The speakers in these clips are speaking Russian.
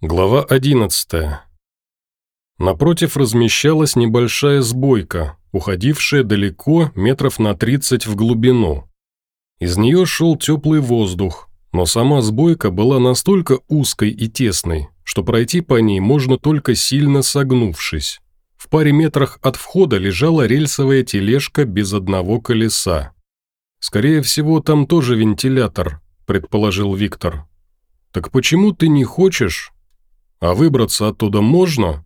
Глава 11. Напротив размещалась небольшая сбойка, уходившая далеко, метров на 30 в глубину. Из нее шел теплый воздух, но сама сбойка была настолько узкой и тесной, что пройти по ней можно только сильно согнувшись. В паре метрах от входа лежала рельсовая тележка без одного колеса. «Скорее всего, там тоже вентилятор», – предположил Виктор. «Так почему ты не хочешь, а выбраться оттуда можно?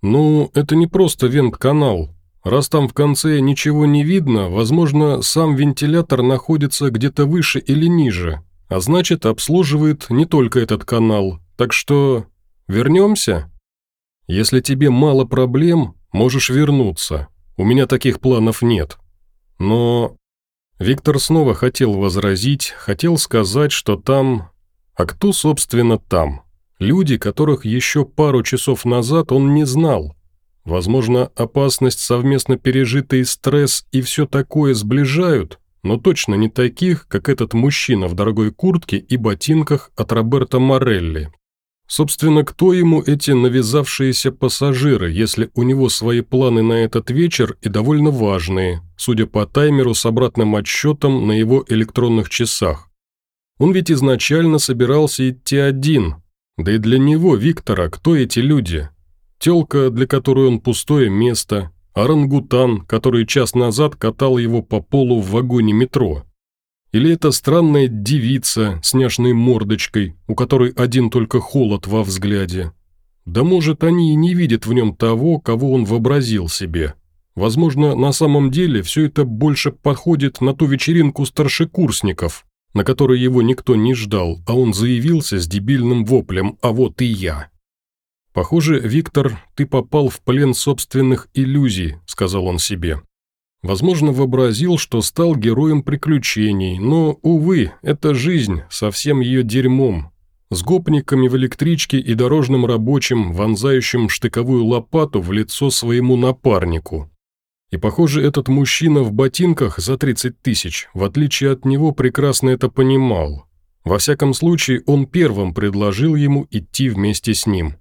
Ну, это не просто вент-канал. Раз там в конце ничего не видно, возможно, сам вентилятор находится где-то выше или ниже, а значит, обслуживает не только этот канал. Так что... вернемся? Если тебе мало проблем, можешь вернуться. У меня таких планов нет. Но... Виктор снова хотел возразить, хотел сказать, что там... А кто, собственно, там? Люди, которых еще пару часов назад он не знал. Возможно, опасность, совместно пережитый стресс и все такое сближают, но точно не таких, как этот мужчина в дорогой куртке и ботинках от Роберта Морелли. Собственно, кто ему эти навязавшиеся пассажиры, если у него свои планы на этот вечер и довольно важные, судя по таймеру с обратным отсчетом на его электронных часах? Он ведь изначально собирался идти один, да и для него, Виктора, кто эти люди? Телка, для которой он пустое место, орангутан, который час назад катал его по полу в вагоне метро. Или это странная девица с няшной мордочкой, у которой один только холод во взгляде. Да может, они и не видят в нем того, кого он вообразил себе. Возможно, на самом деле все это больше подходит на ту вечеринку старшекурсников, на который его никто не ждал, а он заявился с дебильным воплем «А вот и я». «Похоже, Виктор, ты попал в плен собственных иллюзий», – сказал он себе. Возможно, вообразил, что стал героем приключений, но, увы, это жизнь со всем ее дерьмом. С гопниками в электричке и дорожным рабочим, вонзающим штыковую лопату в лицо своему напарнику. И, похоже, этот мужчина в ботинках за 30 тысяч, в отличие от него, прекрасно это понимал. Во всяком случае, он первым предложил ему идти вместе с ним.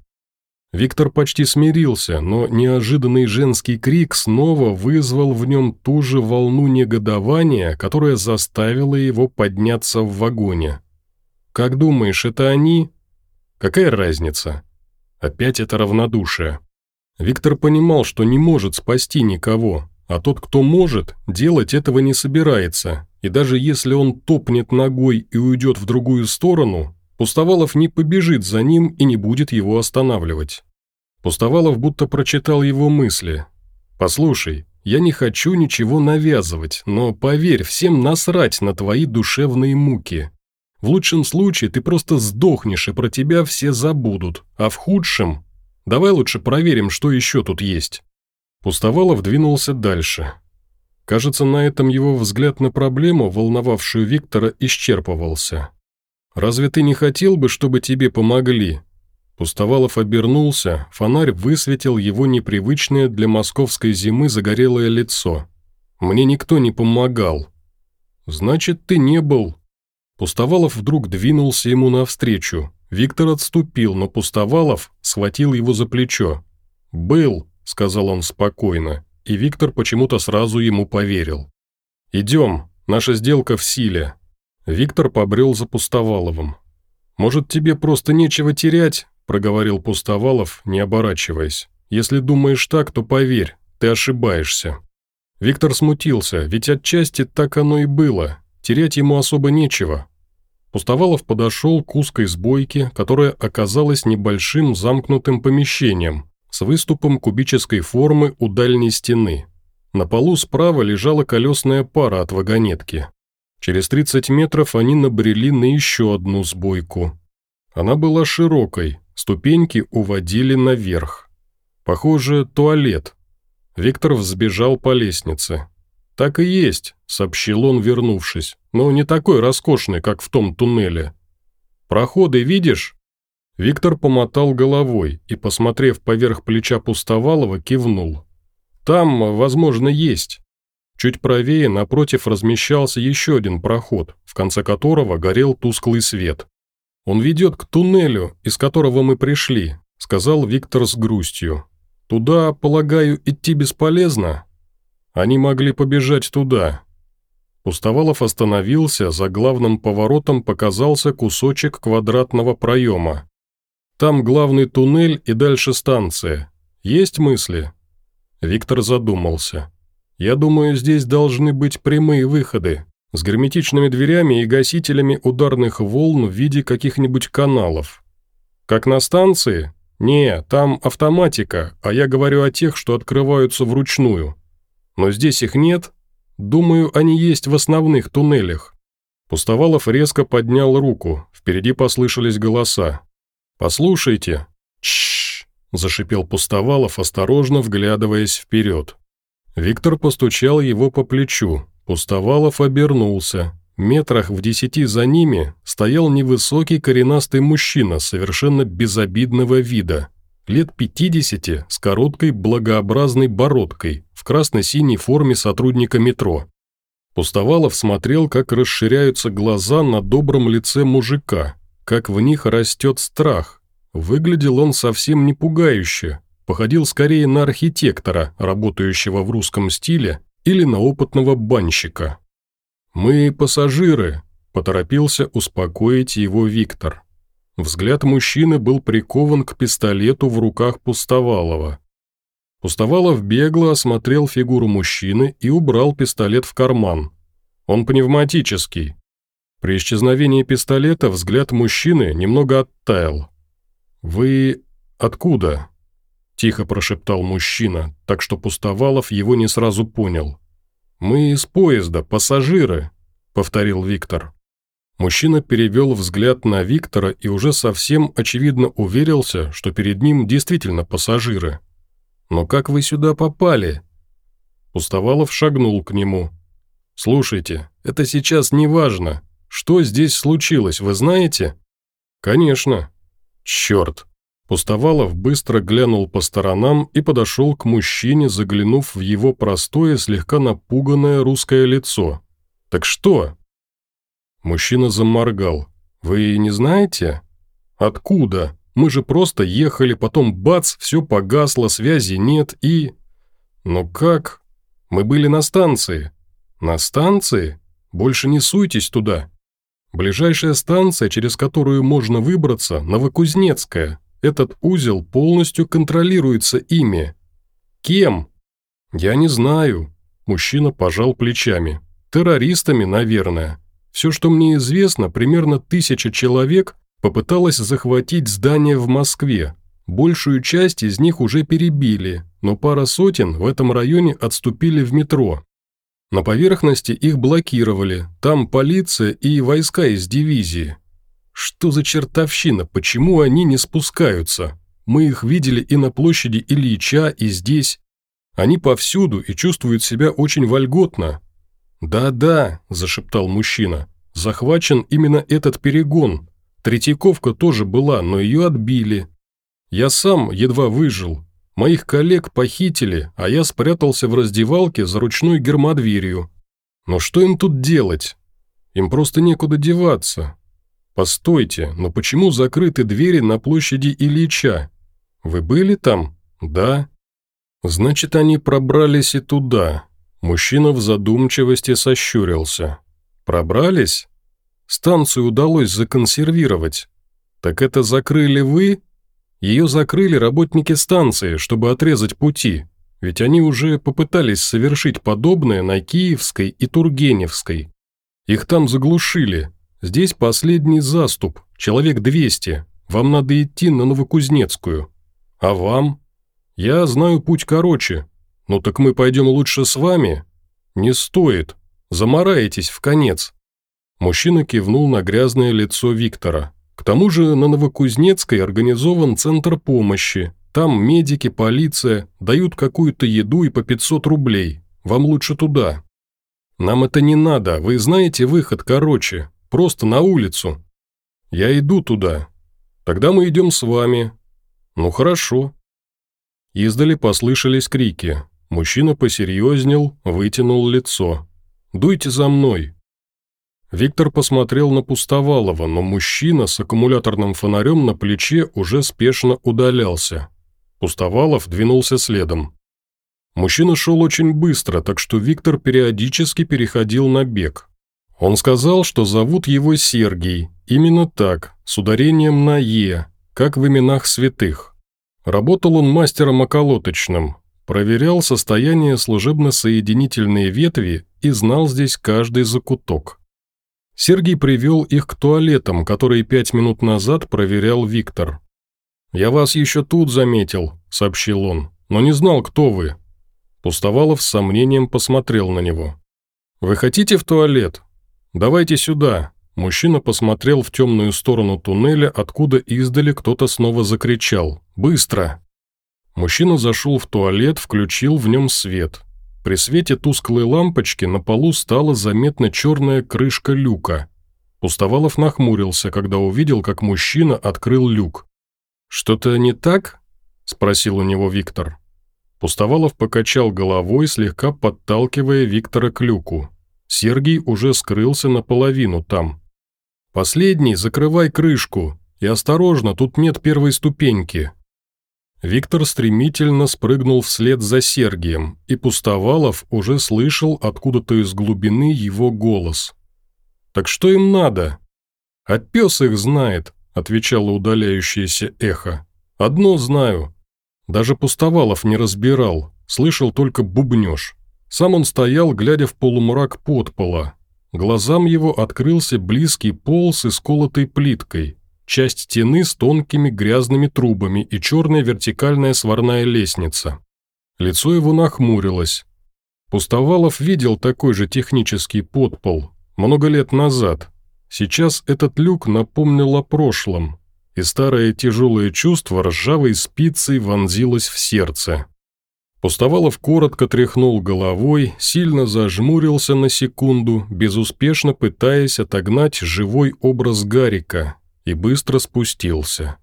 Виктор почти смирился, но неожиданный женский крик снова вызвал в нем ту же волну негодования, которая заставила его подняться в вагоне. «Как думаешь, это они?» «Какая разница?» Опять это равнодушие. Виктор понимал, что не может спасти никого, а тот, кто может, делать этого не собирается, и даже если он топнет ногой и уйдет в другую сторону, Пустовалов не побежит за ним и не будет его останавливать. Пустовалов будто прочитал его мысли. «Послушай, я не хочу ничего навязывать, но поверь, всем насрать на твои душевные муки. В лучшем случае ты просто сдохнешь, и про тебя все забудут, а в худшем Давай лучше проверим, что еще тут есть». Пустовалов двинулся дальше. Кажется, на этом его взгляд на проблему, волновавшую Виктора, исчерпывался. «Разве ты не хотел бы, чтобы тебе помогли?» Пустовалов обернулся, фонарь высветил его непривычное для московской зимы загорелое лицо. «Мне никто не помогал». «Значит, ты не был». Пустовалов вдруг двинулся ему навстречу, Виктор отступил, но Пустовалов схватил его за плечо. «Был», – сказал он спокойно, и Виктор почему-то сразу ему поверил. «Идем, наша сделка в силе». Виктор побрел за Пустоваловым. «Может, тебе просто нечего терять?» – проговорил Пустовалов, не оборачиваясь. «Если думаешь так, то поверь, ты ошибаешься». Виктор смутился, ведь отчасти так оно и было. Терять ему особо нечего, Пустовалов подошел к узкой сбойке, которая оказалась небольшим замкнутым помещением с выступом кубической формы у дальней стены. На полу справа лежала колесная пара от вагонетки. Через 30 метров они набрели на еще одну сбойку. Она была широкой, ступеньки уводили наверх. Похоже, туалет. Виктор взбежал по лестнице. «Так и есть», — сообщил он, вернувшись, «но не такой роскошный, как в том туннеле». «Проходы видишь?» Виктор помотал головой и, посмотрев поверх плеча Пустовалова, кивнул. «Там, возможно, есть». Чуть правее, напротив, размещался еще один проход, в конце которого горел тусклый свет. «Он ведет к туннелю, из которого мы пришли», – сказал Виктор с грустью. «Туда, полагаю, идти бесполезно?» Они могли побежать туда. Пустовалов остановился, за главным поворотом показался кусочек квадратного проема. Там главный туннель и дальше станция. Есть мысли?» Виктор задумался. «Я думаю, здесь должны быть прямые выходы, с герметичными дверями и гасителями ударных волн в виде каких-нибудь каналов. Как на станции? Не, там автоматика, а я говорю о тех, что открываются вручную. Но здесь их нет. Думаю, они есть в основных туннелях». Пустовалов резко поднял руку, впереди послышались голоса. «Послушайте». «Тш-ш-ш», зашипел Пустовалов, осторожно вглядываясь вперед. Виктор постучал его по плечу. Пустовалов обернулся. Метрах в десяти за ними стоял невысокий коренастый мужчина совершенно безобидного вида. Лет пятидесяти, с короткой благообразной бородкой, красно-синей форме сотрудника метро. Пустовалов смотрел, как расширяются глаза на добром лице мужика, как в них растет страх. Выглядел он совсем не пугающе, походил скорее на архитектора, работающего в русском стиле, или на опытного банщика. «Мы пассажиры», – поторопился успокоить его Виктор. Взгляд мужчины был прикован к пистолету в руках Пустовалова. Пустовалов бегло осмотрел фигуру мужчины и убрал пистолет в карман. Он пневматический, при исчезновении пистолета взгляд мужчины немного оттаял. «Вы откуда?» – тихо прошептал мужчина, так что Пустовалов его не сразу понял. «Мы из поезда, пассажиры», – повторил Виктор. Мужчина перевел взгляд на Виктора и уже совсем очевидно уверился, что перед ним действительно пассажиры. «Но как вы сюда попали?» Пустовалов шагнул к нему. «Слушайте, это сейчас не важно. Что здесь случилось, вы знаете?» «Конечно». «Черт». Пустовалов быстро глянул по сторонам и подошел к мужчине, заглянув в его простое, слегка напуганное русское лицо. «Так что?» Мужчина заморгал. «Вы не знаете?» «Откуда? Мы же просто ехали, потом бац, все погасло, связи нет и...» «Ну как?» «Мы были на станции». «На станции? Больше не суйтесь туда. Ближайшая станция, через которую можно выбраться, Новокузнецкая. Этот узел полностью контролируется ими. Кем? Я не знаю. Мужчина пожал плечами. Террористами, наверное. Все, что мне известно, примерно тысяча человек попыталась захватить здание в Москве. Большую часть из них уже перебили, но пара сотен в этом районе отступили в метро. На поверхности их блокировали, там полиция и войска из дивизии. Что за чертовщина, почему они не спускаются? Мы их видели и на площади Ильича, и здесь. Они повсюду и чувствуют себя очень вольготно. «Да-да», – зашептал мужчина, – «захвачен именно этот перегон. Третьяковка тоже была, но ее отбили. Я сам едва выжил, Моих коллег похитили, а я спрятался в раздевалке за ручной гермодверью. Но что им тут делать? Им просто некуда деваться. Постойте, но почему закрыты двери на площади Ильича? Вы были там? Да. Значит, они пробрались и туда. Мужчина в задумчивости сощурился. Пробрались? Станцию удалось законсервировать. Так это закрыли вы? Ее закрыли работники станции, чтобы отрезать пути, ведь они уже попытались совершить подобное на Киевской и Тургеневской. Их там заглушили. Здесь последний заступ, человек 200. Вам надо идти на Новокузнецкую. А вам? Я знаю путь короче. Ну так мы пойдем лучше с вами? Не стоит. Замораетесь в конец. Мужчина кивнул на грязное лицо Виктора. К тому же на Новокузнецкой организован центр помощи. Там медики, полиция дают какую-то еду и по 500 рублей. Вам лучше туда. Нам это не надо, вы знаете выход короче. Просто на улицу. Я иду туда. Тогда мы идем с вами. Ну хорошо. Издали послышались крики. Мужчина посерьезнел, вытянул лицо. «Дуйте за мной!» Виктор посмотрел на Пустовалова, но мужчина с аккумуляторным фонарем на плече уже спешно удалялся. Пустовалов двинулся следом. Мужчина шел очень быстро, так что Виктор периодически переходил на бег. Он сказал, что зовут его Сергий, именно так, с ударением на «е», как в именах святых. Работал он мастером околоточным, проверял состояние служебно-соединительной ветви и знал здесь каждый закуток. Сергий привел их к туалетам, которые пять минут назад проверял Виктор. «Я вас еще тут заметил», — сообщил он, — «но не знал, кто вы». Пустовалов с сомнением посмотрел на него. «Вы хотите в туалет? Давайте сюда». Мужчина посмотрел в темную сторону туннеля, откуда издали кто-то снова закричал. «Быстро!» Мужчина зашел в туалет, включил в нем свет. При свете тусклой лампочки на полу стала заметна черная крышка люка. Пустовалов нахмурился, когда увидел, как мужчина открыл люк. «Что-то не так?» – спросил у него Виктор. Пустовалов покачал головой, слегка подталкивая Виктора к люку. Сергий уже скрылся наполовину там. «Последний, закрывай крышку. И осторожно, тут нет первой ступеньки». Виктор стремительно спрыгнул вслед за Сергием, и Пустовалов уже слышал откуда-то из глубины его голос. «Так что им надо?» «А пес их знает», — отвечало удаляющееся эхо. «Одно знаю. Даже Пустовалов не разбирал, слышал только бубнеж. Сам он стоял, глядя в полумрак подпола. Глазам его открылся близкий пол с исколотой плиткой, часть стены с тонкими грязными трубами и черная вертикальная сварная лестница. Лицо его нахмурилось. Пустовалов видел такой же технический подпол много лет назад. Сейчас этот люк напомнил о прошлом, и старое тяжелое чувство ржавой спицей вонзилось в сердце. Пустовалов коротко тряхнул головой, сильно зажмурился на секунду, безуспешно пытаясь отогнать живой образ Гарика, и быстро спустился.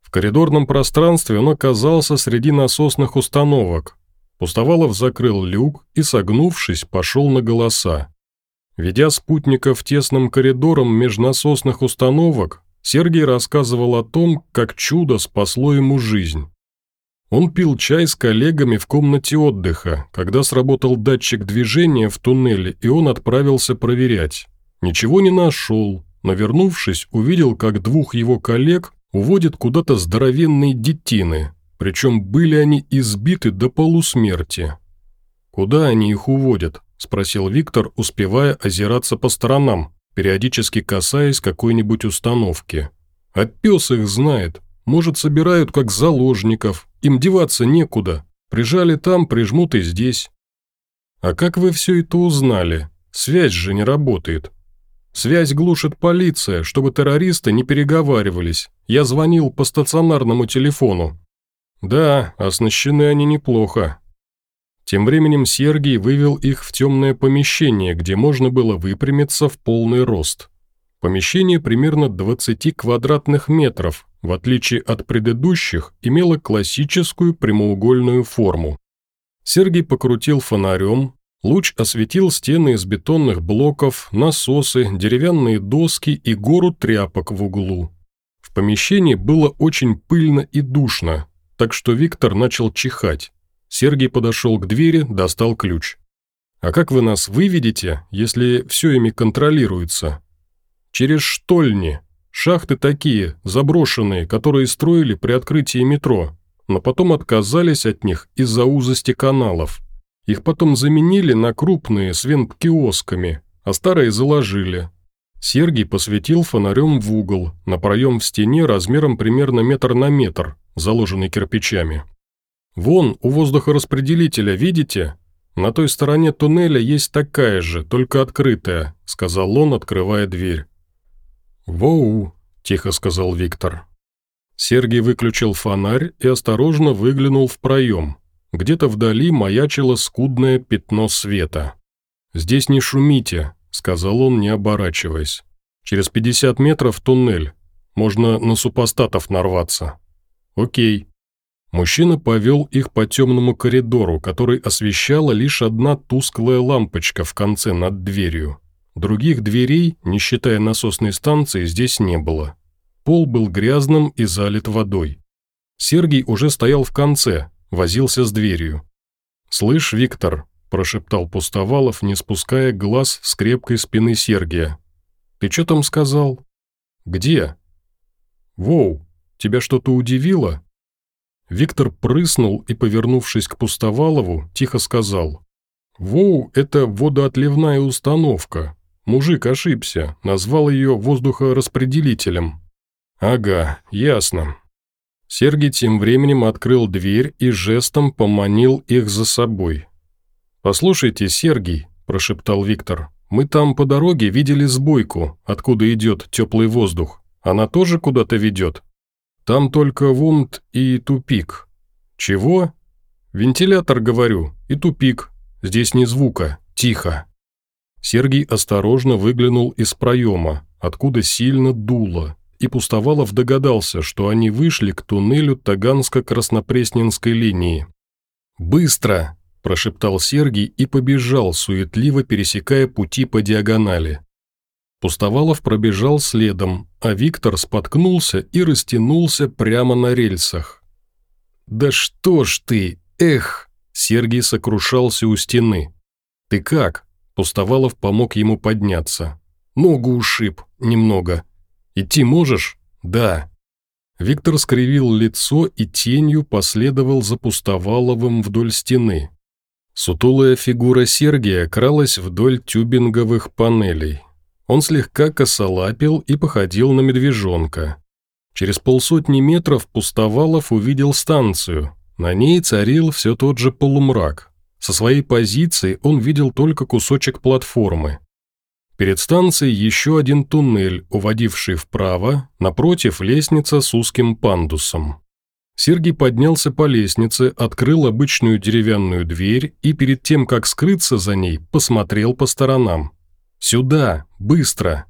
В коридорном пространстве он оказался среди насосных установок. Пустовалов закрыл люк и, согнувшись, пошел на голоса. Ведя спутников тесным коридором межнасосных установок, Сергей рассказывал о том, как чудо спасло ему жизнь. Он пил чай с коллегами в комнате отдыха, когда сработал датчик движения в туннеле, и он отправился проверять. Ничего не нашел, но вернувшись, увидел, как двух его коллег уводят куда-то здоровенные детины, причем были они избиты до полусмерти. «Куда они их уводят?» – спросил Виктор, успевая озираться по сторонам, периодически касаясь какой-нибудь установки. А пес их знает. Может, собирают как заложников. Им деваться некуда. Прижали там, прижмут и здесь. А как вы все это узнали? Связь же не работает. Связь глушит полиция, чтобы террористы не переговаривались. Я звонил по стационарному телефону. Да, оснащены они неплохо. Тем временем Сергий вывел их в темное помещение, где можно было выпрямиться в полный рост. Помещение примерно 20 квадратных метров, в отличие от предыдущих, имело классическую прямоугольную форму. Сергий покрутил фонарем, луч осветил стены из бетонных блоков, насосы, деревянные доски и гору тряпок в углу. В помещении было очень пыльно и душно, так что Виктор начал чихать. Сергей подошел к двери, достал ключ. «А как вы нас выведете, если все ими контролируется?» «Через штольни. Шахты такие, заброшенные, которые строили при открытии метро, но потом отказались от них из-за узости каналов. Их потом заменили на крупные с вент-киосками, а старые заложили. Сергий посветил фонарем в угол, на проем в стене размером примерно метр на метр, заложенный кирпичами. «Вон, у воздухораспределителя, видите? На той стороне туннеля есть такая же, только открытая», — сказал он, открывая дверь. «Воу», — тихо сказал Виктор. Сергей выключил фонарь и осторожно выглянул в проем. Где-то вдали маячило скудное пятно света. «Здесь не шумите», — сказал он, не оборачиваясь. «Через 50 метров туннель. Можно на супостатов нарваться». «Окей». Мужчина повел их по темному коридору, который освещала лишь одна тусклая лампочка в конце над дверью. Других дверей, не считая насосной станции, здесь не было. Пол был грязным и залит водой. Сергей уже стоял в конце, возился с дверью. «Слышь, Виктор», – прошептал Пустовалов, не спуская глаз с крепкой спины Сергия. «Ты что там сказал?» «Где?» «Воу, тебя что-то удивило?» Виктор прыснул и, повернувшись к Пустовалову, тихо сказал. «Воу, это водоотливная установка. Мужик ошибся, назвал ее воздухораспределителем». «Ага, ясно». Сергей тем временем открыл дверь и жестом поманил их за собой. «Послушайте, Сергей», – прошептал Виктор, – «мы там по дороге видели сбойку, откуда идет теплый воздух. Она тоже куда-то ведет?» Там только вунт и тупик. Чего? Вентилятор, говорю, и тупик. Здесь ни звука, тихо. Сергей осторожно выглянул из проема, откуда сильно дуло, и Пустовалов догадался, что они вышли к туннелю Таганско-Краснопресненской линии. «Быстро!» – прошептал Сергей и побежал, суетливо пересекая пути по диагонали. Пустовалов пробежал следом, а Виктор споткнулся и растянулся прямо на рельсах. «Да что ж ты, эх!» Сергей сокрушался у стены. «Ты как?» Пустовалов помог ему подняться. «Ногу ушиб, немного. Идти можешь?» «Да». Виктор скривил лицо и тенью последовал за Пустоваловым вдоль стены. Сутулая фигура Сергия кралась вдоль тюбинговых панелей. Он слегка косолапил и походил на медвежонка. Через полсотни метров Пустовалов увидел станцию. На ней царил все тот же полумрак. Со своей позиции он видел только кусочек платформы. Перед станцией еще один туннель, уводивший вправо, напротив лестница с узким пандусом. Сергей поднялся по лестнице, открыл обычную деревянную дверь и перед тем, как скрыться за ней, посмотрел по сторонам. «Сюда! Быстро!»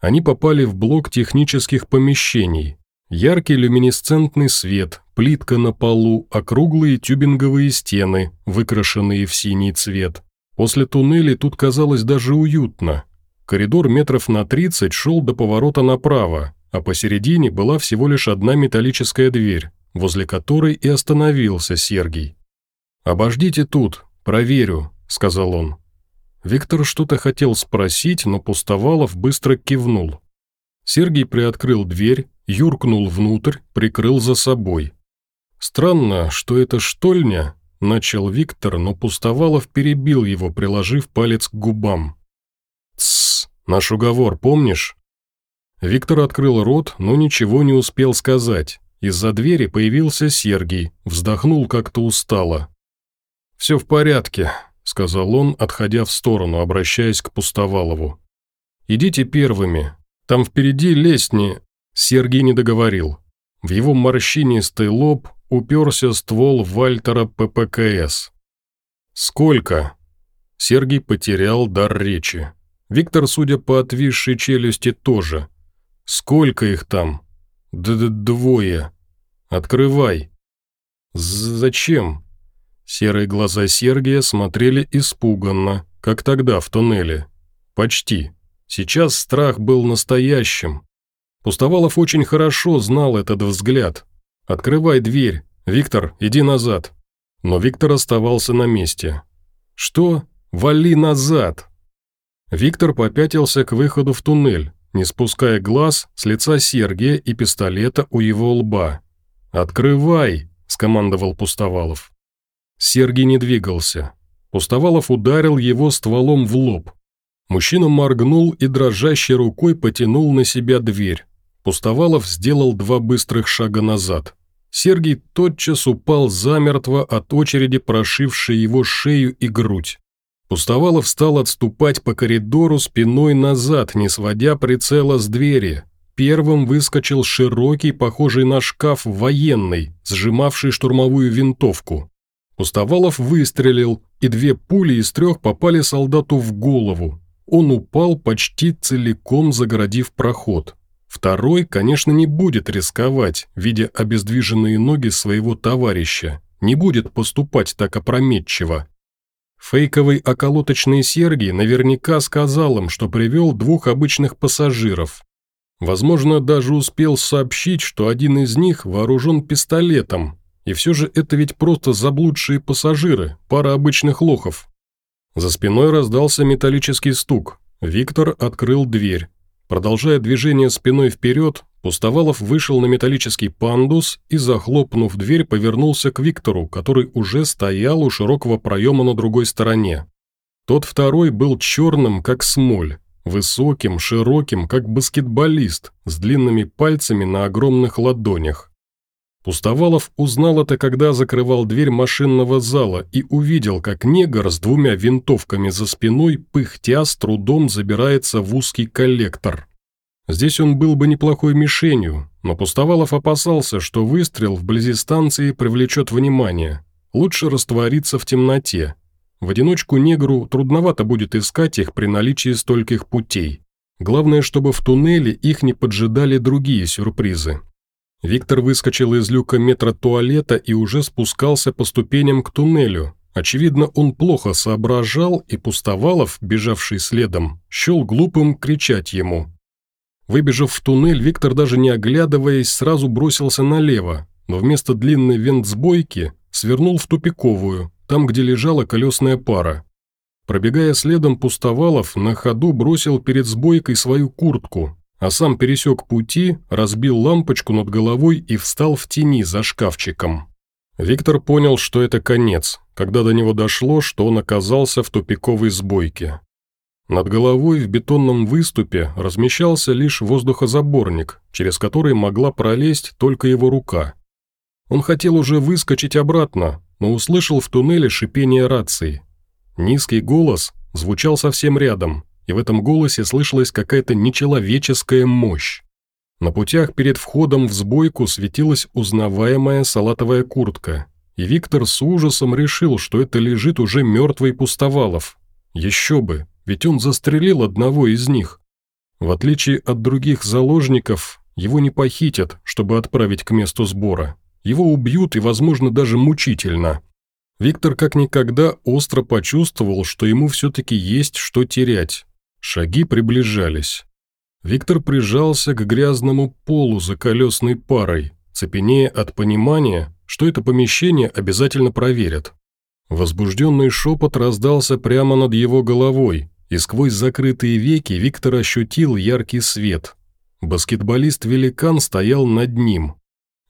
Они попали в блок технических помещений. Яркий люминесцентный свет, плитка на полу, округлые тюбинговые стены, выкрашенные в синий цвет. После туннелей тут казалось даже уютно. Коридор метров на 30 шел до поворота направо, а посередине была всего лишь одна металлическая дверь, возле которой и остановился Сергий. «Обождите тут, проверю», — сказал он. Виктор что-то хотел спросить, но Пустовалов быстро кивнул. Сергей приоткрыл дверь, юркнул внутрь, прикрыл за собой. «Странно, что это штольня», – начал Виктор, но Пустовалов перебил его, приложив палец к губам. «Тссс, наш уговор, помнишь?» Виктор открыл рот, но ничего не успел сказать. Из-за двери появился Сергей, вздохнул как-то устало. «Все в порядке», – сказал он, отходя в сторону, обращаясь к Пустовалову. «Идите первыми. Там впереди лестни...» Сергей не договорил. В его морщинистый лоб уперся ствол Вальтера ППКС. «Сколько?» Сергей потерял дар речи. Виктор, судя по отвисшей челюсти, тоже. «Сколько их там?» Д -д «Двое. Открывай». «Зачем?» Серые глаза Сергия смотрели испуганно, как тогда в туннеле. Почти. Сейчас страх был настоящим. Пустовалов очень хорошо знал этот взгляд. «Открывай дверь. Виктор, иди назад». Но Виктор оставался на месте. «Что? Вали назад!» Виктор попятился к выходу в туннель, не спуская глаз с лица Сергия и пистолета у его лба. «Открывай!» – скомандовал Пустовалов. Сергий не двигался. Пустовалов ударил его стволом в лоб. Мужчина моргнул и дрожащей рукой потянул на себя дверь. Пустовалов сделал два быстрых шага назад. Сергий тотчас упал замертво от очереди, прошившей его шею и грудь. Пустовалов стал отступать по коридору спиной назад, не сводя прицела с двери. Первым выскочил широкий, похожий на шкаф, военный, сжимавший штурмовую винтовку. Пустовалов выстрелил, и две пули из трех попали солдату в голову. Он упал, почти целиком загородив проход. Второй, конечно, не будет рисковать, видя обездвиженные ноги своего товарища, не будет поступать так опрометчиво. Фейковый околоточный Сергий наверняка сказал им, что привел двух обычных пассажиров. Возможно, даже успел сообщить, что один из них вооружен пистолетом, и все же это ведь просто заблудшие пассажиры, пара обычных лохов. За спиной раздался металлический стук. Виктор открыл дверь. Продолжая движение спиной вперед, Пустовалов вышел на металлический пандус и, захлопнув дверь, повернулся к Виктору, который уже стоял у широкого проема на другой стороне. Тот второй был черным, как смоль, высоким, широким, как баскетболист, с длинными пальцами на огромных ладонях. Пустовалов узнал это, когда закрывал дверь машинного зала и увидел, как негр с двумя винтовками за спиной, пыхтя, с трудом забирается в узкий коллектор. Здесь он был бы неплохой мишенью, но Пустовалов опасался, что выстрел вблизи станции привлечет внимание. Лучше раствориться в темноте. В одиночку негру трудновато будет искать их при наличии стольких путей. Главное, чтобы в туннеле их не поджидали другие сюрпризы. Виктор выскочил из люка метра туалета и уже спускался по ступеням к туннелю. Очевидно, он плохо соображал, и Пустовалов, бежавший следом, счел глупым кричать ему. Выбежав в туннель, Виктор, даже не оглядываясь, сразу бросился налево, но вместо длинной вентсбойки свернул в тупиковую, там, где лежала колесная пара. Пробегая следом, Пустовалов на ходу бросил перед сбойкой свою куртку, а сам пересек пути, разбил лампочку над головой и встал в тени за шкафчиком. Виктор понял, что это конец, когда до него дошло, что он оказался в тупиковой сбойке. Над головой в бетонном выступе размещался лишь воздухозаборник, через который могла пролезть только его рука. Он хотел уже выскочить обратно, но услышал в туннеле шипение рации. Низкий голос звучал совсем рядом, и в этом голосе слышалась какая-то нечеловеческая мощь. На путях перед входом в сбойку светилась узнаваемая салатовая куртка, и Виктор с ужасом решил, что это лежит уже мертвый Пустовалов. Еще бы, ведь он застрелил одного из них. В отличие от других заложников, его не похитят, чтобы отправить к месту сбора. Его убьют и, возможно, даже мучительно. Виктор как никогда остро почувствовал, что ему все-таки есть что терять. Шаги приближались. Виктор прижался к грязному полу за колесной парой, цепенея от понимания, что это помещение обязательно проверят. Возбужденный шепот раздался прямо над его головой, и сквозь закрытые веки Виктор ощутил яркий свет. Баскетболист-великан стоял над ним.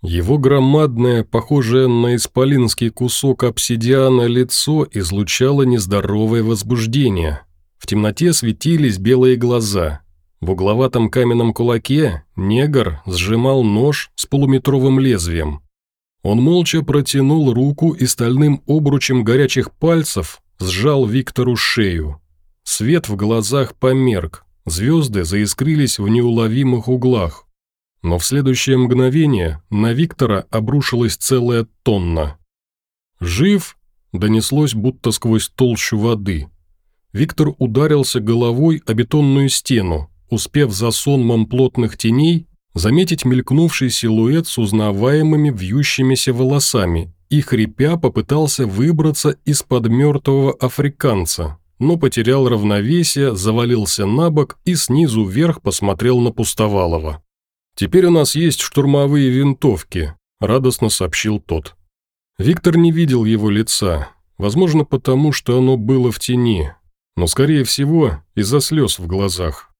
Его громадное, похожее на исполинский кусок обсидиана лицо излучало нездоровое возбуждение – в темноте светились белые глаза. В угловатом каменном кулаке негр сжимал нож с полуметровым лезвием. Он молча протянул руку и стальным обручем горячих пальцев сжал Виктору шею. Свет в глазах померк, звезды заискрились в неуловимых углах. Но в следующее мгновение на Виктора обрушилась целая тонна. «Жив?» – донеслось будто сквозь толщу воды – Виктор ударился головой о бетонную стену, успев за сонмом плотных теней заметить мелькнувший силуэт с узнаваемыми вьющимися волосами и, хрипя, попытался выбраться из-под мертвого африканца, но потерял равновесие, завалился на бок и снизу вверх посмотрел на Пустовалова. «Теперь у нас есть штурмовые винтовки», – радостно сообщил тот. Виктор не видел его лица, возможно, потому что оно было в тени, но, скорее всего, из-за слез в глазах.